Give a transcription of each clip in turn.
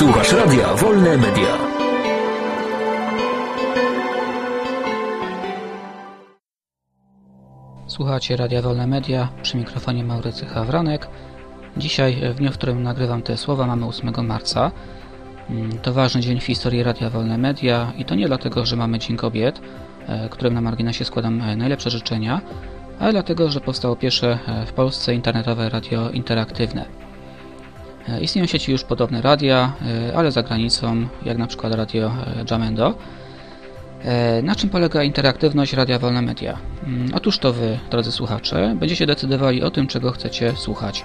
Słuchasz Radia Wolne Media. Słuchacie Radia Wolne Media, przy mikrofonie Maurycy Hawranek. Dzisiaj, w dniu, w którym nagrywam te słowa, mamy 8 marca. Mm, to ważny dzień w historii Radia Wolne Media i to nie dlatego, że mamy Dzień Kobiet, e, którym na marginesie składam e, najlepsze życzenia, ale dlatego, że powstało pierwsze e, w Polsce internetowe radio interaktywne. Istnieją sieci już podobne radia, ale za granicą, jak na przykład radio Jamendo. Na czym polega interaktywność Radia Wolne Media? Mm, otóż to Wy, drodzy słuchacze, będziecie decydowali o tym, czego chcecie słuchać.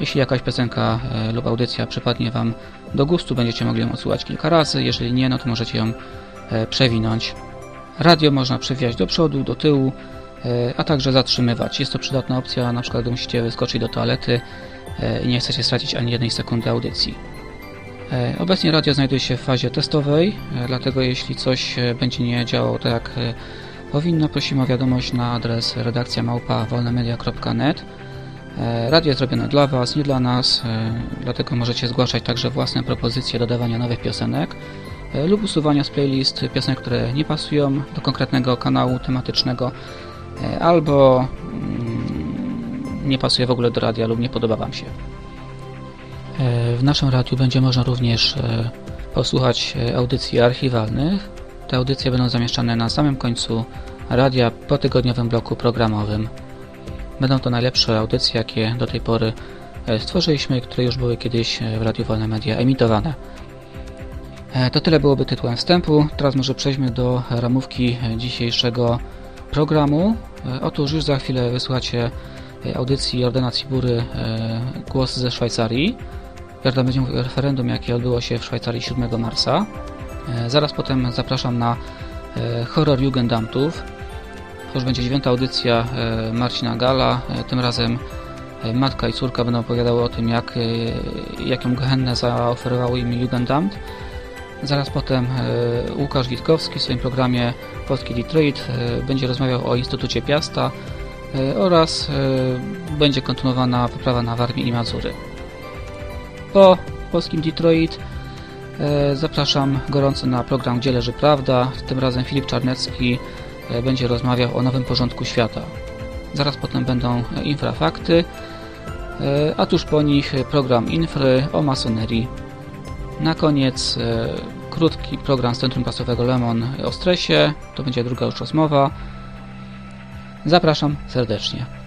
Jeśli jakaś piosenka lub audycja przypadnie Wam do gustu, będziecie mogli ją odsłuchać kilka razy, jeżeli nie, no to możecie ją przewinąć. Radio można przewijać do przodu, do tyłu, e, a także zatrzymywać. Jest to przydatna opcja, na przykład gdy musicie wyskoczyć do toalety e, i nie chcecie stracić ani jednej sekundy audycji. E, obecnie radio znajduje się w fazie testowej, dlatego jeśli coś będzie nie działało tak jak powinno, prosimy o wiadomość na adres redakcja małpa. Radio jest zrobione dla Was, nie dla nas, dlatego możecie zgłaszać także własne propozycje dodawania nowych piosenek E, lub usuwania z playlist piosenek, które nie pasują do konkretnego kanału tematycznego e, albo mm, nie pasuje w ogóle do radia lub nie podoba Wam się. E, w naszym radiu będzie można również posłuchać audycji archiwalnych. Te audycje będą zamieszczane na samym końcu radia po tygodniowym bloku programowym. Będą to najlepsze audycje, jakie do tej pory stworzyliśmy, które już były kiedyś w Radiu Wolne Media emitowane. E, to tyle byłoby tytułem wstępu. Teraz może przejdźmy do ramówki dzisiejszego programu. E, otóż już za chwilę wysłuchacie e, audycji ordynacji Bury Głos ze Szwajcarii. Jarda będzie mówił o referendum, jakie odbyło się w Szwajcarii 7 marca. Zaraz potem zapraszam na horror Jugendamtów. To już będzie dziewiąta audycja Marcina Gala. Tym razem matka i córka będą opowiadały o tym, jak, jaką gehennę zaoferowały im Jugendamt. Zaraz potem e, Łukasz Witkowski w swoim programie Polski Detroit e, będzie rozmawiał o Instytucie Piasta e, oraz będzie kontynuowana wyprawa na Warmię i Mazury. Po Polskim Detroit zapraszam gorąco na program Gdzie leży prawda. Tym razem Filip Czarnecki będzie rozmawiał o nowym porządku świata. Zaraz potem będą infrafakty, a tuż po nich program Infry o masonerii na koniec e, krótki program z Centrum Pasowego Lemon o stresie. To będzie druga już rozmowa. Zapraszam serdecznie.